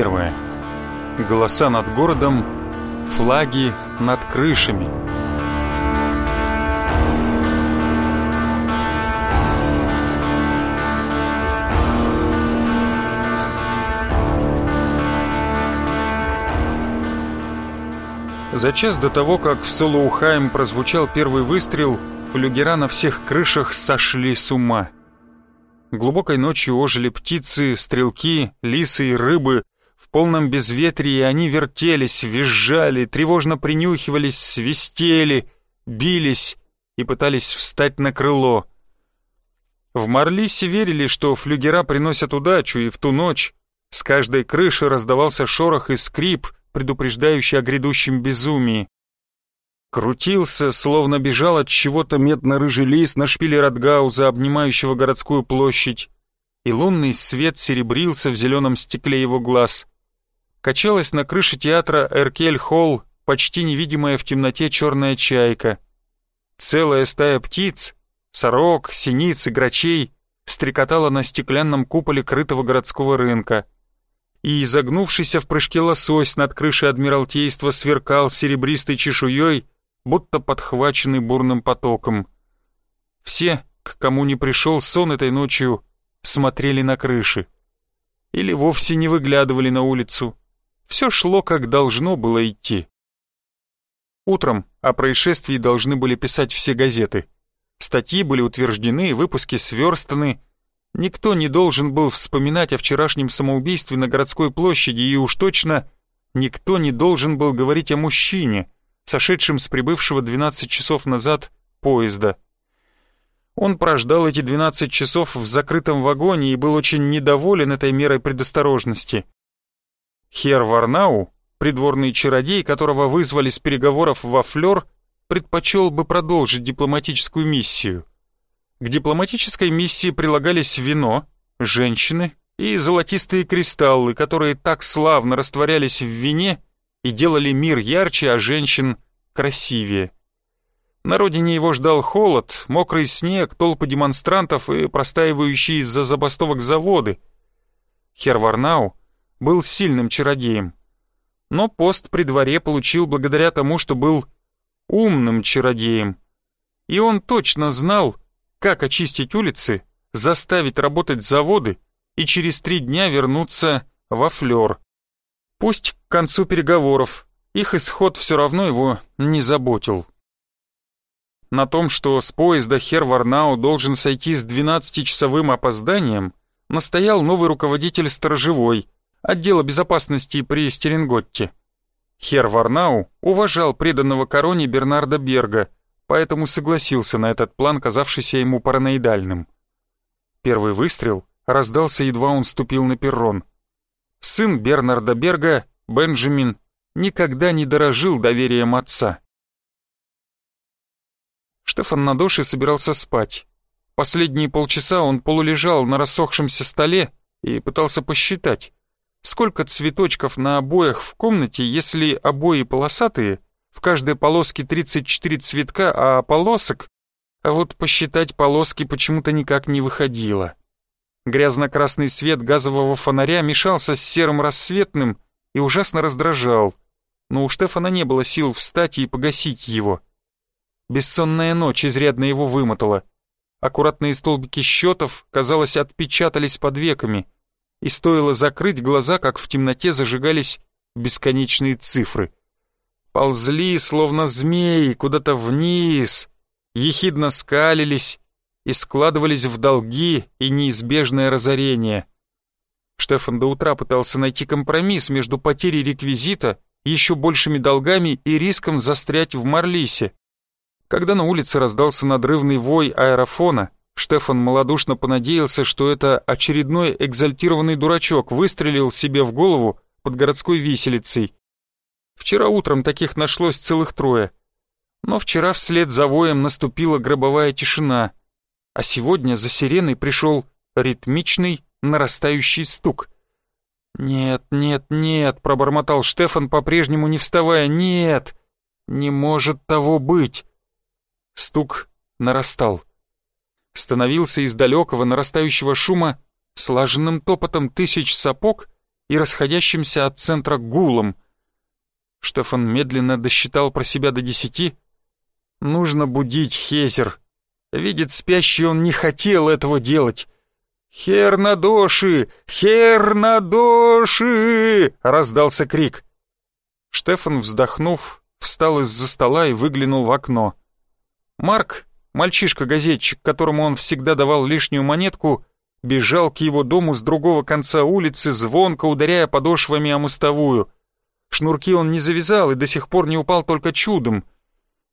первая. Голоса над городом, флаги над крышами. За час до того, как в Солоухайм прозвучал первый выстрел, флюгера на всех крышах сошли с ума. Глубокой ночью ожили птицы, стрелки, лисы и рыбы. В полном безветрии они вертелись, визжали, тревожно принюхивались, свистели, бились и пытались встать на крыло. В Марлисе верили, что флюгера приносят удачу, и в ту ночь с каждой крыши раздавался шорох и скрип, предупреждающий о грядущем безумии. Крутился, словно бежал от чего-то медно-рыжий лис на шпиле Радгауза, обнимающего городскую площадь, и лунный свет серебрился в зеленом стекле его глаз. Качалась на крыше театра Эркель-Холл почти невидимая в темноте черная чайка. Целая стая птиц, сорок, синиц и грачей стрекотала на стеклянном куполе крытого городского рынка — и изогнувшийся в прыжке лосось над крышей Адмиралтейства сверкал серебристой чешуей, будто подхваченный бурным потоком. Все, к кому не пришел сон этой ночью, смотрели на крыши. Или вовсе не выглядывали на улицу. Все шло, как должно было идти. Утром о происшествии должны были писать все газеты. Статьи были утверждены, выпуски сверстаны, Никто не должен был вспоминать о вчерашнем самоубийстве на городской площади, и уж точно никто не должен был говорить о мужчине, сошедшем с прибывшего 12 часов назад поезда. Он прождал эти 12 часов в закрытом вагоне и был очень недоволен этой мерой предосторожности. Хер Варнау, придворный чародей, которого вызвали с переговоров во Флёр, предпочел бы продолжить дипломатическую миссию. К дипломатической миссии прилагались вино, женщины и золотистые кристаллы, которые так славно растворялись в вине и делали мир ярче, а женщин красивее. На родине его ждал холод, мокрый снег, толпы демонстрантов и простаивающие из-за забастовок заводы. Херварнау был сильным чародеем, но пост при дворе получил благодаря тому, что был умным чародеем. И он точно знал, как очистить улицы, заставить работать заводы и через три дня вернуться во флёр. Пусть к концу переговоров их исход все равно его не заботил. На том, что с поезда Хер Варнау должен сойти с 12-часовым опозданием, настоял новый руководитель сторожевой, отдела безопасности при Стеринготте. Хер Варнау уважал преданного короне Бернарда Берга поэтому согласился на этот план, казавшийся ему параноидальным. Первый выстрел раздался, едва он ступил на перрон. Сын Бернарда Берга, Бенджамин, никогда не дорожил доверием отца. Штефан на Надоши собирался спать. Последние полчаса он полулежал на рассохшемся столе и пытался посчитать, сколько цветочков на обоях в комнате, если обои полосатые — в каждой полоске 34 цветка, а полосок... А вот посчитать полоски почему-то никак не выходило. Грязно-красный свет газового фонаря мешался с серым рассветным и ужасно раздражал, но у Штефана не было сил встать и погасить его. Бессонная ночь изрядно его вымотала. Аккуратные столбики счетов, казалось, отпечатались под веками, и стоило закрыть глаза, как в темноте зажигались бесконечные цифры — ползли, словно змеи, куда-то вниз, ехидно скалились и складывались в долги и неизбежное разорение. Штефан до утра пытался найти компромисс между потерей реквизита, еще большими долгами и риском застрять в Марлисе. Когда на улице раздался надрывный вой аэрофона, Штефан малодушно понадеялся, что это очередной экзальтированный дурачок выстрелил себе в голову под городской виселицей Вчера утром таких нашлось целых трое. Но вчера вслед за воем наступила гробовая тишина, а сегодня за сиреной пришел ритмичный нарастающий стук. «Нет, нет, нет», — пробормотал Штефан, по-прежнему не вставая, «нет, не может того быть». Стук нарастал. Становился из далекого нарастающего шума слаженным топотом тысяч сапог и расходящимся от центра гулом. Штефан медленно досчитал про себя до десяти. Нужно будить Хезер. Видит спящий, он не хотел этого делать. «Хернадоши! Хернадоши!» — раздался крик. Штефан, вздохнув, встал из-за стола и выглянул в окно. Марк, мальчишка-газетчик, которому он всегда давал лишнюю монетку, бежал к его дому с другого конца улицы, звонко ударяя подошвами о мостовую. Шнурки он не завязал и до сих пор не упал только чудом.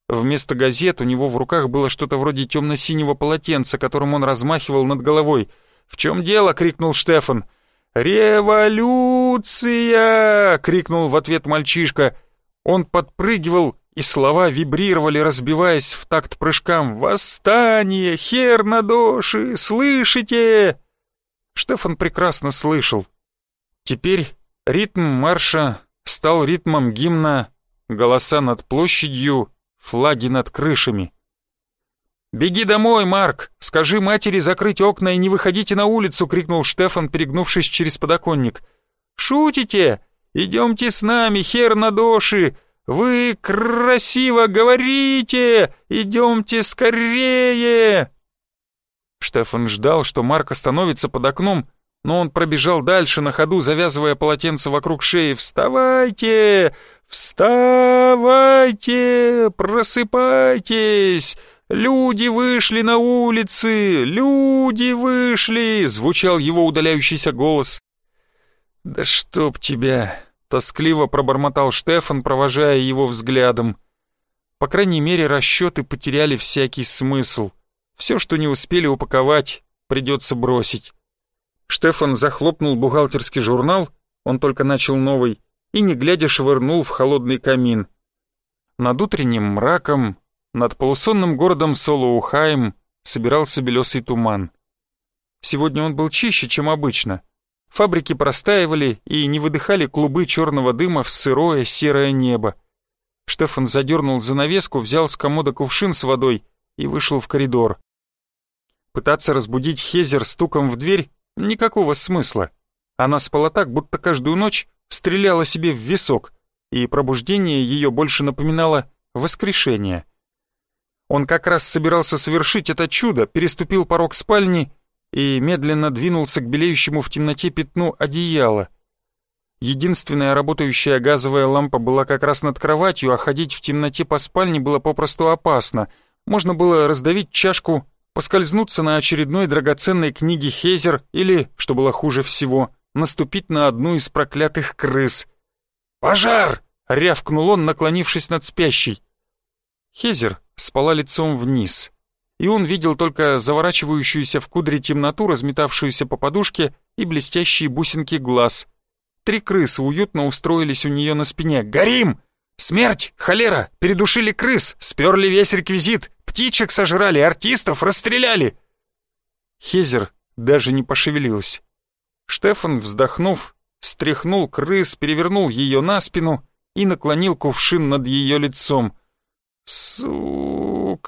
Вместо газет у него в руках было что-то вроде темно-синего полотенца, которым он размахивал над головой — «В чем дело?» — крикнул Штефан. «Революция!» — крикнул в ответ мальчишка. Он подпрыгивал, и слова вибрировали, разбиваясь в такт прыжкам. «Восстание! Хер на доши! Слышите?» Штефан прекрасно слышал. Теперь ритм марша стал ритмом гимна «Голоса над площадью, флаги над крышами». «Беги домой, Марк! Скажи матери закрыть окна и не выходите на улицу!» — крикнул Штефан, перегнувшись через подоконник. «Шутите? Идемте с нами, хер на доши! Вы красиво говорите! Идемте скорее!» Штефан ждал, что Марк остановится под окном, но он пробежал дальше на ходу, завязывая полотенце вокруг шеи. «Вставайте! Вставайте! Просыпайтесь! «Люди вышли на улицы! Люди вышли!» — звучал его удаляющийся голос. «Да чтоб тебя!» — тоскливо пробормотал Штефан, провожая его взглядом. По крайней мере, расчеты потеряли всякий смысл. Все, что не успели упаковать, придется бросить. Штефан захлопнул бухгалтерский журнал, он только начал новый, и, не глядя, швырнул в холодный камин. Над утренним мраком над полусонным городом Солоухайм собирался белесый туман. Сегодня он был чище, чем обычно. Фабрики простаивали и не выдыхали клубы черного дыма в сырое серое небо. Штефан задернул занавеску, взял с комода кувшин с водой и вышел в коридор. Пытаться разбудить Хезер стуком в дверь — никакого смысла. Она спала так, будто каждую ночь стреляла себе в висок, и пробуждение ее больше напоминало воскрешение — он как раз собирался совершить это чудо, переступил порог спальни и медленно двинулся к белеющему в темноте пятну одеяла. Единственная работающая газовая лампа была как раз над кроватью, а ходить в темноте по спальне было попросту опасно. Можно было раздавить чашку, поскользнуться на очередной драгоценной книге Хезер или, что было хуже всего, наступить на одну из проклятых крыс. «Пожар!» — рявкнул он, наклонившись над спящей. Хезер спала лицом вниз, и он видел только заворачивающуюся в кудри темноту, разметавшуюся по подушке и блестящие бусинки глаз. Три крысы уютно устроились у нее на спине. «Горим! Смерть! Холера! Передушили крыс! Сперли весь реквизит! Птичек сожрали! Артистов расстреляли!» Хезер даже не пошевелилась. Штефан, вздохнув, стряхнул крыс, перевернул ее на спину и наклонил кувшин над ее лицом. «Сука!»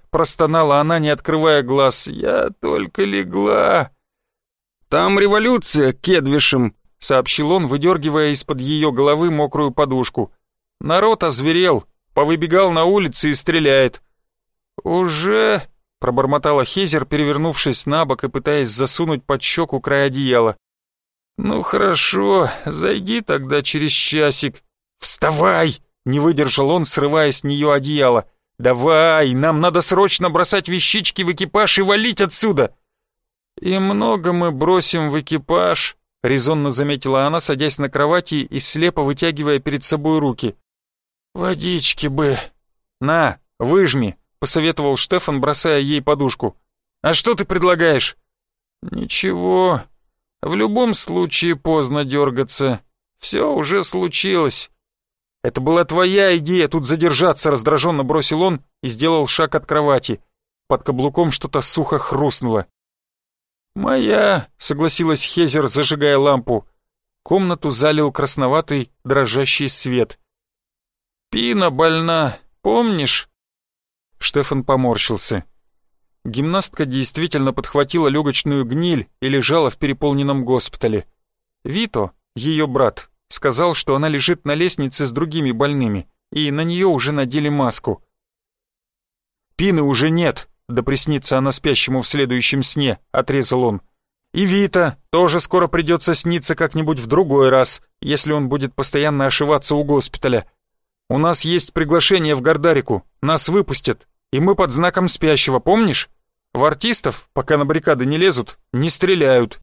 — простонала она, не открывая глаз. «Я только легла!» «Там революция, кедвишем!» — сообщил он, выдергивая из-под ее головы мокрую подушку. «Народ озверел, повыбегал на улице и стреляет». «Уже?» — пробормотала Хезер, перевернувшись на бок и пытаясь засунуть под щеку край одеяла. «Ну хорошо, зайди тогда через часик. Вставай!» Не выдержал он, срывая с нее одеяло. «Давай, нам надо срочно бросать вещички в экипаж и валить отсюда!» «И много мы бросим в экипаж», — резонно заметила она, садясь на кровати и слепо вытягивая перед собой руки. «Водички бы». «На, выжми», — посоветовал Штефан, бросая ей подушку. «А что ты предлагаешь?» «Ничего. В любом случае поздно дергаться. Все уже случилось. «Это была твоя идея тут задержаться», — раздраженно бросил он и сделал шаг от кровати. Под каблуком что-то сухо хрустнуло. «Моя», — согласилась Хезер, зажигая лампу. Комнату залил красноватый, дрожащий свет. «Пина больна, помнишь?» Штефан поморщился. Гимнастка действительно подхватила легочную гниль и лежала в переполненном госпитале. Вито, ее брат, сказал, что она лежит на лестнице с другими больными, и на нее уже надели маску. «Пины уже нет», да приснится она спящему в следующем сне», — отрезал он. «И Вита тоже скоро придется сниться как-нибудь в другой раз, если он будет постоянно ошиваться у госпиталя. У нас есть приглашение в Гордарику, нас выпустят, и мы под знаком спящего, помнишь? В артистов, пока на баррикады не лезут, не стреляют».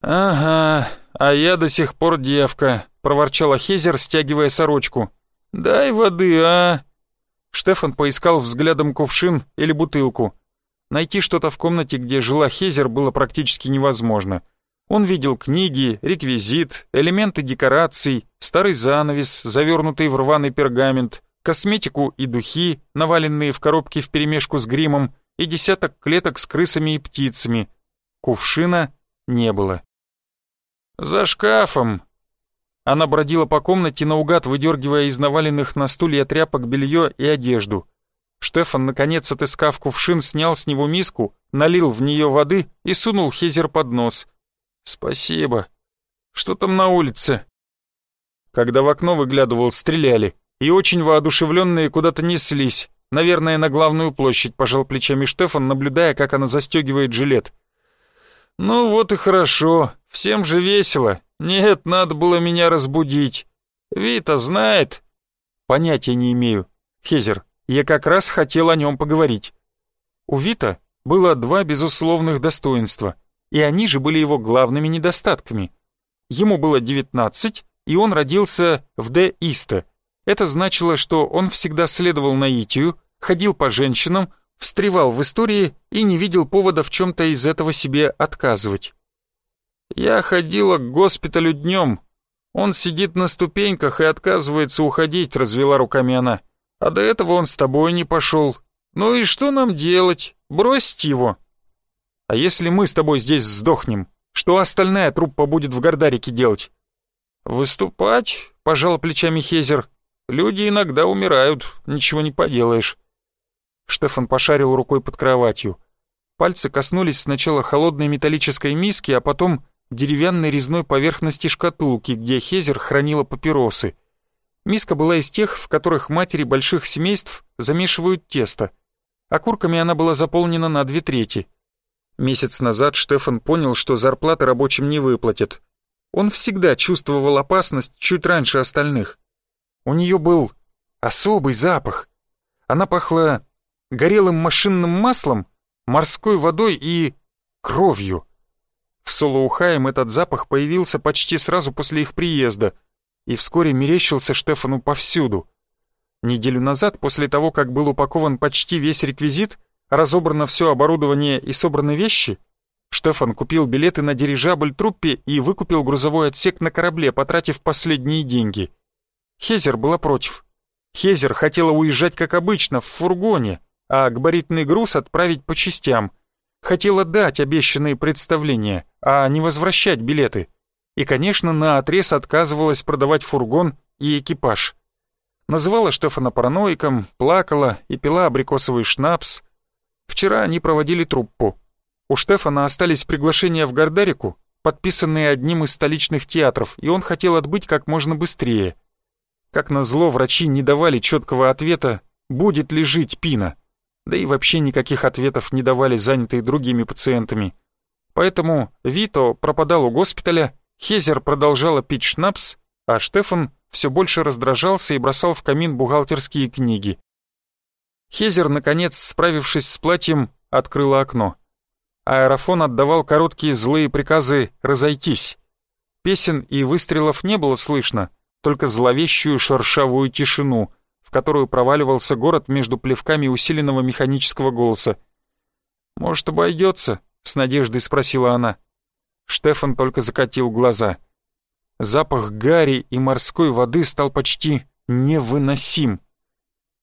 «Ага, а я до сих пор девка», — проворчала Хезер, стягивая сорочку. «Дай воды, а?» Штефан поискал взглядом кувшин или бутылку. Найти что-то в комнате, где жила Хезер, было практически невозможно. Он видел книги, реквизит, элементы декораций, старый занавес, завернутый в рваный пергамент, косметику и духи, наваленные в коробке вперемешку с гримом, и десяток клеток с крысами и птицами. Кувшина не было. «За шкафом!» Она бродила по комнате наугад, выдергивая из наваленных на стулья тряпок белье и одежду. Штефан, наконец отыскав кувшин, снял с него миску, налил в нее воды и сунул Хезер под нос. «Спасибо. Что там на улице?» Когда в окно выглядывал, стреляли, и очень воодушевленные куда-то неслись. Наверное, на главную площадь пожал плечами Штефан, наблюдая, как она застегивает жилет. «Ну вот и хорошо, всем же весело. Нет, надо было меня разбудить. Вита знает?» «Понятия не имею. Хезер, я как раз хотел о нем поговорить». У Вита было два безусловных достоинства, и они же были его главными недостатками. Ему было 19, и он родился в Де-Исте. Это значило, что он всегда следовал наитию, ходил по женщинам, встревал в истории и не видел повода в чем-то из этого себе отказывать. «Я ходила к госпиталю днем. Он сидит на ступеньках и отказывается уходить», — развела руками она. «А до этого он с тобой не пошел. Ну и что нам делать? Бросить его?» «А если мы с тобой здесь сдохнем, что остальная труппа будет в Гордарике делать?» «Выступать?» — пожал плечами Хезер. «Люди иногда умирают, ничего не поделаешь». Штефан пошарил рукой под кроватью. Пальцы коснулись сначала холодной металлической миски, а потом деревянной резной поверхности шкатулки, где Хезер хранила папиросы. Миска была из тех, в которых матери больших семейств замешивают тесто. Окурками она была заполнена на две трети. Месяц назад Штефан понял, что зарплаты рабочим не выплатят. Он всегда чувствовал опасность чуть раньше остальных. У нее был особый запах. Она пахла горелым машинным маслом, морской водой и кровью. В Солоухаем этот запах появился почти сразу после их приезда и вскоре мерещился Штефану повсюду. Неделю назад, после того, как был упакован почти весь реквизит, разобрано все оборудование и собраны вещи, Штефан купил билеты на дирижабль труппе и выкупил грузовой отсек на корабле, потратив последние деньги. Хезер была против. Хезер хотела уезжать как обычно, в фургоне, а габаритный груз отправить по частям. Хотела дать обещанные представления, а не возвращать билеты. И, конечно, на отрез отказывалась продавать фургон и экипаж. Называла Штефана параноиком, плакала и пила абрикосовый шнапс. Вчера они проводили труппу. У Штефана остались приглашения в Гордарику, подписанные одним из столичных театров, и он хотел отбыть как можно быстрее. Как назло, врачи не давали четкого ответа, будет ли жить Пина да и вообще никаких ответов не давали занятые другими пациентами. Поэтому Вито пропадал у госпиталя, Хезер продолжала пить шнапс, а Штефан все больше раздражался и бросал в камин бухгалтерские книги. Хезер, наконец, справившись с платьем, открыла окно. Аэрофон отдавал короткие злые приказы «разойтись». Песен и выстрелов не было слышно, только зловещую шершавую тишину, в которую проваливался город между плевками усиленного механического голоса. «Может, обойдется?» — с надеждой спросила она. Штефан только закатил глаза. Запах гари и морской воды стал почти невыносим.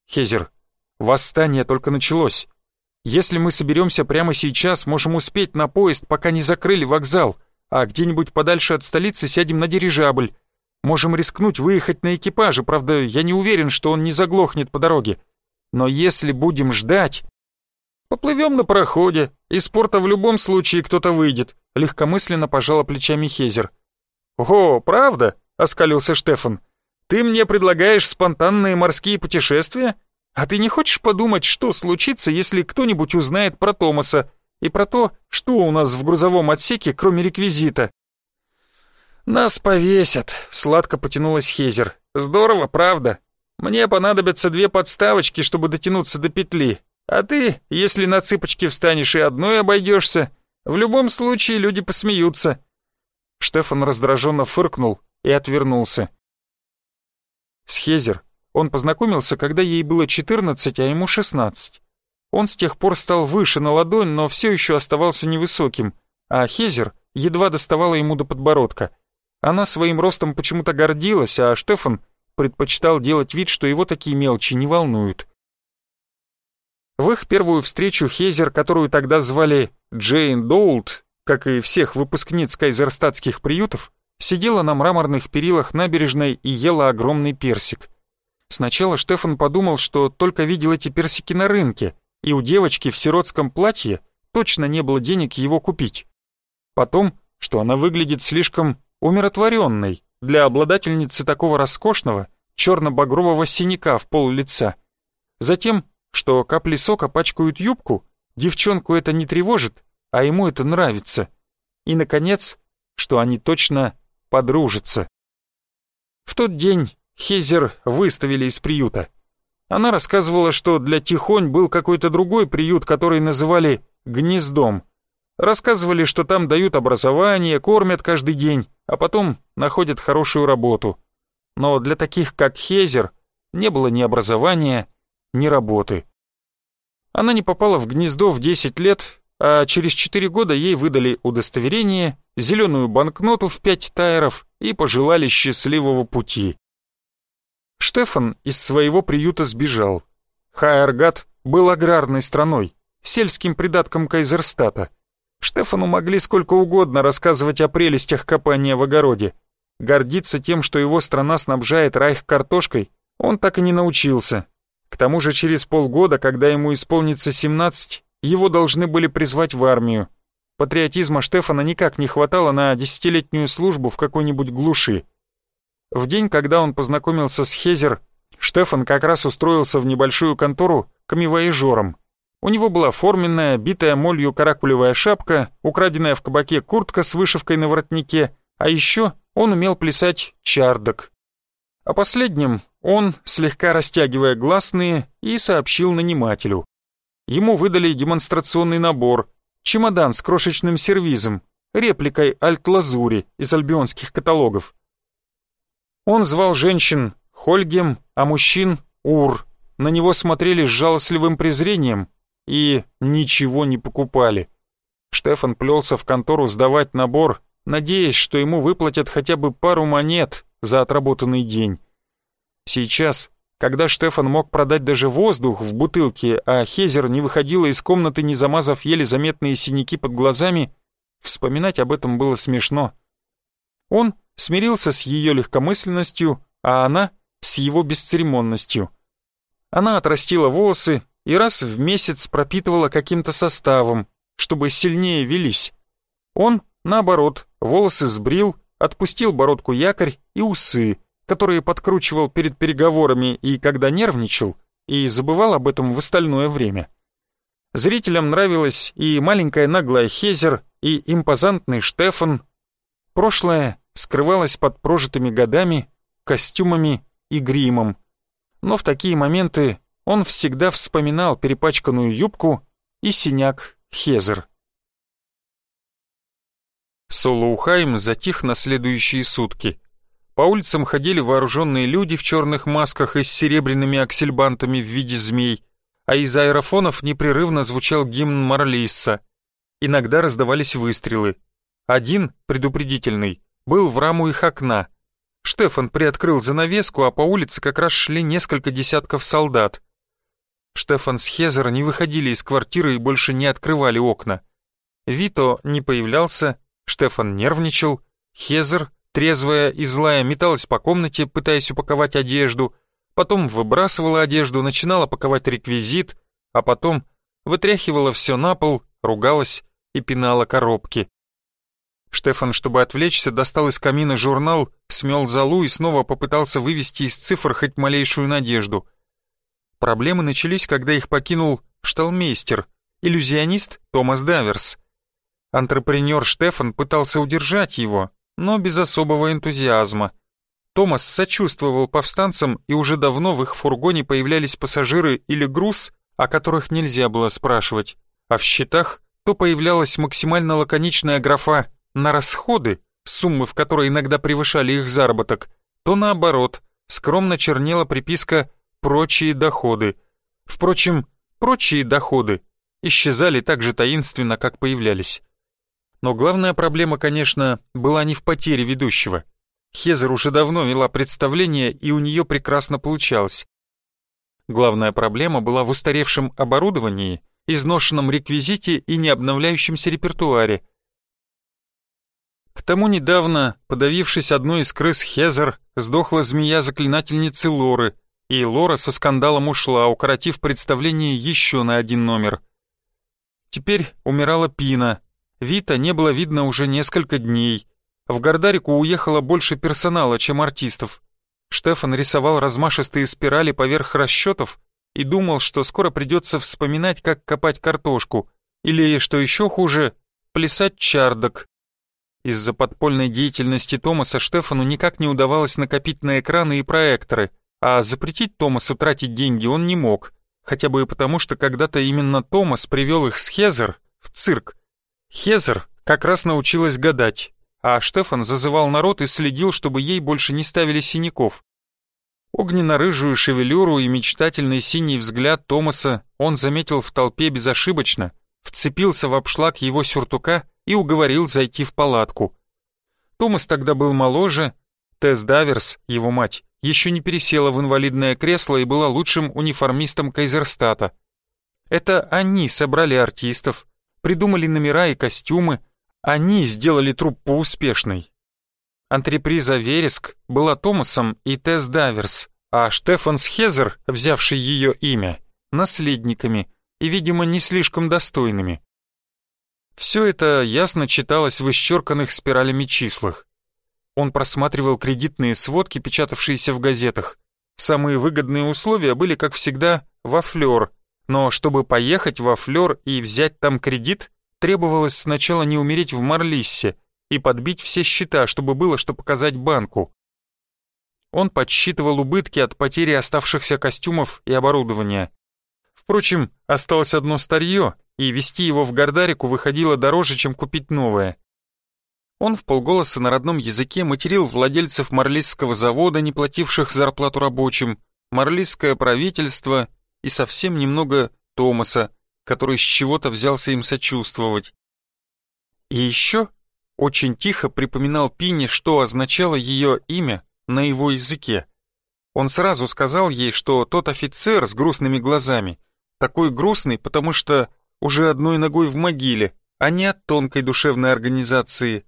«Хезер, восстание только началось. Если мы соберемся прямо сейчас, можем успеть на поезд, пока не закрыли вокзал, а где-нибудь подальше от столицы сядем на дирижабль. Можем рискнуть выехать на экипаже, правда, я не уверен, что он не заглохнет по дороге. Но если будем ждать... Поплывем на пароходе, из порта в любом случае кто-то выйдет, легкомысленно пожала плечами Хезер. «О, правда?» — оскалился Штефан. «Ты мне предлагаешь спонтанные морские путешествия? А ты не хочешь подумать, что случится, если кто-нибудь узнает про Томаса и про то, что у нас в грузовом отсеке, кроме реквизита?» «Нас повесят», — сладко потянулась Хезер. «Здорово, правда? Мне понадобятся две подставочки, чтобы дотянуться до петли. А ты, если на цыпочки встанешь и одной обойдешься, в любом случае люди посмеются». Штефан раздраженно фыркнул и отвернулся. С Хезер он познакомился, когда ей было 14, а ему 16. Он с тех пор стал выше на ладонь, но все еще оставался невысоким, а Хезер едва доставала ему до подбородка. Она своим ростом почему-то гордилась, а Штефан предпочитал делать вид, что его такие мелочи не волнуют. В их первую встречу Хезер, которую тогда звали Джейн Доулт, как и всех выпускниц кайзерстатских приютов, сидела на мраморных перилах набережной и ела огромный персик. Сначала Штефан подумал, что только видел эти персики на рынке, и у девочки в сиротском платье точно не было денег его купить. Потом, что она выглядит слишком умиротворенной для обладательницы такого роскошного черно-багрового синяка в пол лица. Затем, что капли сока пачкают юбку, девчонку это не тревожит, а ему это нравится. И, наконец, что они точно подружатся. В тот день Хезер выставили из приюта. Она рассказывала, что для Тихонь был какой-то другой приют, который называли «гнездом». Рассказывали, что там дают образование, кормят каждый день, а потом находят хорошую работу. Но для таких, как Хезер, не было ни образования, ни работы. Она не попала в гнездо в 10 лет, а через 4 года ей выдали удостоверение, зеленую банкноту в 5 тайров и пожелали счастливого пути. Штефан из своего приюта сбежал. Хайергат был аграрной страной, сельским придатком Кайзерстата. Штефану могли сколько угодно рассказывать о прелестях копания в огороде. Гордиться тем, что его страна снабжает Райх картошкой, он так и не научился. К тому же через полгода, когда ему исполнится 17, его должны были призвать в армию. Патриотизма Штефана никак не хватало на десятилетнюю службу в какой-нибудь глуши. В день, когда он познакомился с Хезер, Штефан как раз устроился в небольшую контору камевоежором. У него была форменная, битая молью каракулевая шапка, украденная в кабаке куртка с вышивкой на воротнике, а еще он умел плясать чардок. О последнем он, слегка растягивая гласные, и сообщил нанимателю. Ему выдали демонстрационный набор, чемодан с крошечным сервизом, репликой альт-лазури из альбионских каталогов. Он звал женщин Хольгем, а мужчин Ур. На него смотрели с жалостливым презрением и ничего не покупали. Штефан плелся в контору сдавать набор, надеясь, что ему выплатят хотя бы пару монет за отработанный день. Сейчас, когда Штефан мог продать даже воздух в бутылке, а Хезер не выходила из комнаты, не замазав еле заметные синяки под глазами, вспоминать об этом было смешно. Он смирился с ее легкомысленностью, а она с его бесцеремонностью. Она отрастила волосы и раз в месяц пропитывала каким-то составом, чтобы сильнее велись. Он, наоборот, волосы сбрил, отпустил бородку якорь и усы, которые подкручивал перед переговорами и когда нервничал, и забывал об этом в остальное время. Зрителям нравилась и маленькая наглая Хезер, и импозантный Штефан. Прошлое скрывалось под прожитыми годами, костюмами и гримом. Но в такие моменты он всегда вспоминал перепачканную юбку и синяк Хезер. Солоухайм затих на следующие сутки. По улицам ходили вооруженные люди в черных масках и с серебряными аксельбантами в виде змей, а из аэрофонов непрерывно звучал гимн Марлисса. Иногда раздавались выстрелы. Один, предупредительный, был в раму их окна. Штефан приоткрыл занавеску, а по улице как раз шли несколько десятков солдат. Штефан с Хезер не выходили из квартиры и больше не открывали окна. Вито не появлялся, Штефан нервничал, Хезер трезвая и злая, металась по комнате, пытаясь упаковать одежду, потом выбрасывала одежду, начинала паковать реквизит, а потом вытряхивала все на пол, ругалась и пинала коробки. Штефан, чтобы отвлечься, достал из камина журнал, смел залу и снова попытался вывести из цифр хоть малейшую надежду. Проблемы начались, когда их покинул шталмейстер, иллюзионист Томас Даверс. Антрепренер Штефан пытался удержать его, но без особого энтузиазма. Томас сочувствовал повстанцам, и уже давно в их фургоне появлялись пассажиры или груз, о которых нельзя было спрашивать, а в счетах то появлялась максимально лаконичная графа на расходы, суммы в которые иногда превышали их заработок, то наоборот, скромно чернела приписка «прочие доходы». Впрочем, прочие доходы исчезали так же таинственно, как появлялись. Но главная проблема, конечно, была не в потере ведущего. Хезер уже давно вела представление, и у нее прекрасно получалось. Главная проблема была в устаревшем оборудовании, изношенном реквизите и необновляющемся репертуаре – к тому недавно, подавившись одной из крыс Хезер, сдохла змея заклинательницы Лоры, и Лора со скандалом ушла, укоротив представление еще на один номер. Теперь умирала Пина. Вита не было видно уже несколько дней. В Гордарику уехало больше персонала, чем артистов. Штефан рисовал размашистые спирали поверх расчетов и думал, что скоро придется вспоминать, как копать картошку, или, что еще хуже, плясать чардок, из-за подпольной деятельности Томаса Штефану никак не удавалось накопить на экраны и проекторы, а запретить Томасу тратить деньги он не мог, хотя бы и потому, что когда-то именно Томас привел их с Хезер в цирк. Хезер как раз научилась гадать, а Штефан зазывал народ и следил, чтобы ей больше не ставили синяков. Огненно-рыжую шевелюру и мечтательный синий взгляд Томаса он заметил в толпе безошибочно, вцепился в обшлаг его сюртука и уговорил зайти в палатку. Томас тогда был моложе, Тесс Даверс, его мать, еще не пересела в инвалидное кресло и была лучшим униформистом Кайзерстата. Это они собрали артистов, придумали номера и костюмы, они сделали труппу успешной. Антреприза «Вереск» была Томасом и Тесс Даверс, а Штефан Схезер, взявший ее имя, наследниками и, видимо, не слишком достойными. Все это ясно читалось в исчерканных спиралями числах. Он просматривал кредитные сводки, печатавшиеся в газетах. Самые выгодные условия были, как всегда, во флёр, но чтобы поехать во флёр и взять там кредит, требовалось сначала не умереть в Марлиссе и подбить все счета, чтобы было что показать банку. Он подсчитывал убытки от потери оставшихся костюмов и оборудования. Впрочем, осталось одно старье, и вести его в Гордарику выходило дороже, чем купить новое. Он в полголоса на родном языке материл владельцев Марлисского завода, не плативших зарплату рабочим, Марлисское правительство и совсем немного Томаса, который с чего-то взялся им сочувствовать. И еще очень тихо припоминал Пине, что означало ее имя на его языке. Он сразу сказал ей, что тот офицер с грустными глазами, такой грустный, потому что уже одной ногой в могиле, а не от тонкой душевной организации.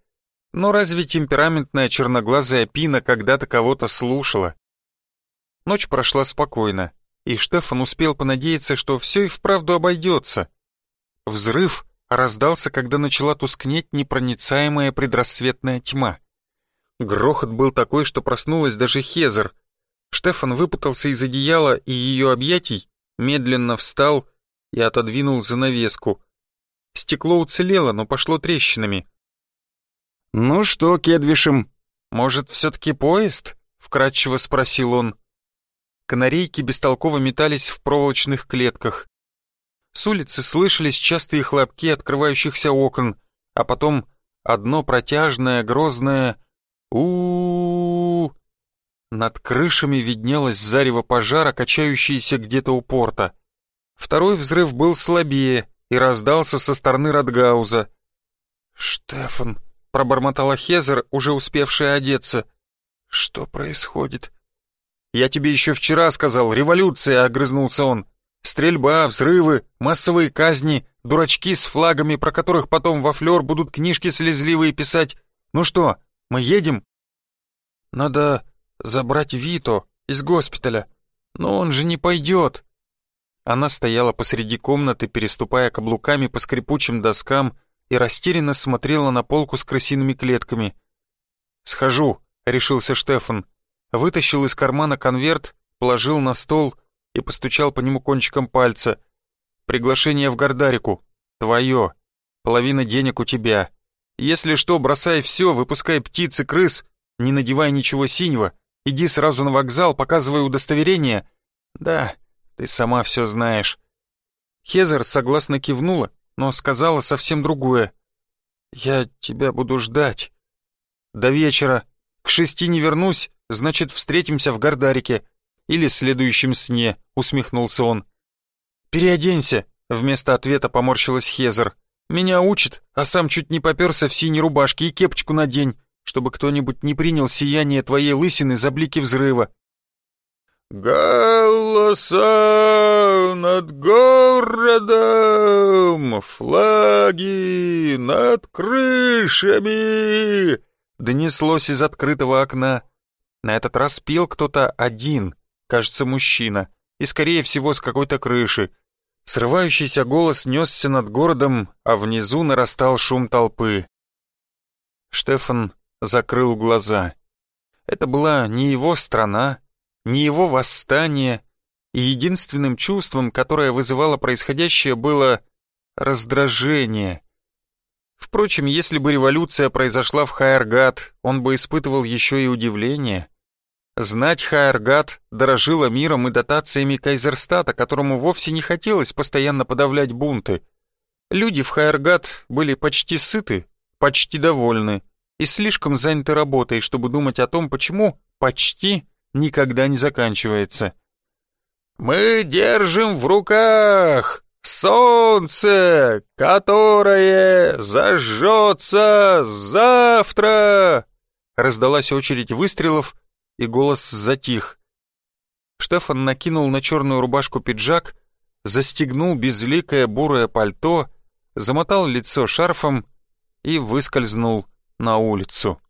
Но разве темпераментная черноглазая Пина когда-то кого-то слушала? Ночь прошла спокойно, и Штефан успел понадеяться, что все и вправду обойдется. Взрыв раздался, когда начала тускнеть непроницаемая предрассветная тьма. Грохот был такой, что проснулась даже Хезер. Штефан выпутался из одеяла и ее объятий, медленно встал и отодвинул занавеску. Стекло уцелело, но пошло трещинами. «Ну что, Кедвишем, может, все-таки поезд?» — вкратчиво спросил он. Канарейки бестолково метались в проволочных клетках. С улицы слышались частые хлопки открывающихся окон, а потом одно протяжное, грозное у, -у, Над крышами виднелось зарево пожара, качающееся где-то у порта. Второй взрыв был слабее и раздался со стороны Радгауза. «Штефан», — пробормотала Хезер, уже успевшая одеться. «Что происходит?» «Я тебе еще вчера сказал, революция», — огрызнулся он. «Стрельба, взрывы, массовые казни, дурачки с флагами, про которых потом во флёр будут книжки слезливые писать. Ну что, мы едем?» «Надо забрать Вито из госпиталя, но он же не пойдет», она стояла посреди комнаты, переступая каблуками по скрипучим доскам, и растерянно смотрела на полку с крысиными клетками. «Схожу», — решился Штефан. Вытащил из кармана конверт, положил на стол и постучал по нему кончиком пальца. «Приглашение в Гордарику. Твое. Половина денег у тебя. Если что, бросай все, выпускай птиц и крыс, не надевай ничего синего, иди сразу на вокзал, показывай удостоверение. Да, ты сама все знаешь». Хезер согласно кивнула, но сказала совсем другое. «Я тебя буду ждать. До вечера. К шести не вернусь, значит, встретимся в Гордарике. Или следующем сне», — усмехнулся он. «Переоденься», — вместо ответа поморщилась Хезер. «Меня учит, а сам чуть не попёрся в синей рубашке и кепочку надень, чтобы кто-нибудь не принял сияние твоей лысины за блики взрыва». «Голоса над городом, флаги над крышами!» Донеслось из открытого окна. На этот раз пел кто-то один, кажется, мужчина, и, скорее всего, с какой-то крыши. Срывающийся голос несся над городом, а внизу нарастал шум толпы. Штефан закрыл глаза. Это была не его страна, ни его восстание, и единственным чувством, которое вызывало происходящее, было раздражение. Впрочем, если бы революция произошла в Хайергат, он бы испытывал еще и удивление. Знать Хайергат дорожила миром и дотациями Кайзерстата, которому вовсе не хотелось постоянно подавлять бунты. Люди в Хайергат были почти сыты, почти довольны и слишком заняты работой, чтобы думать о том, почему «почти» никогда не заканчивается. «Мы держим в руках солнце, которое зажжется завтра!» Раздалась очередь выстрелов, и голос затих. Штефан накинул на черную рубашку пиджак, застегнул безликое бурое пальто, замотал лицо шарфом и выскользнул на улицу.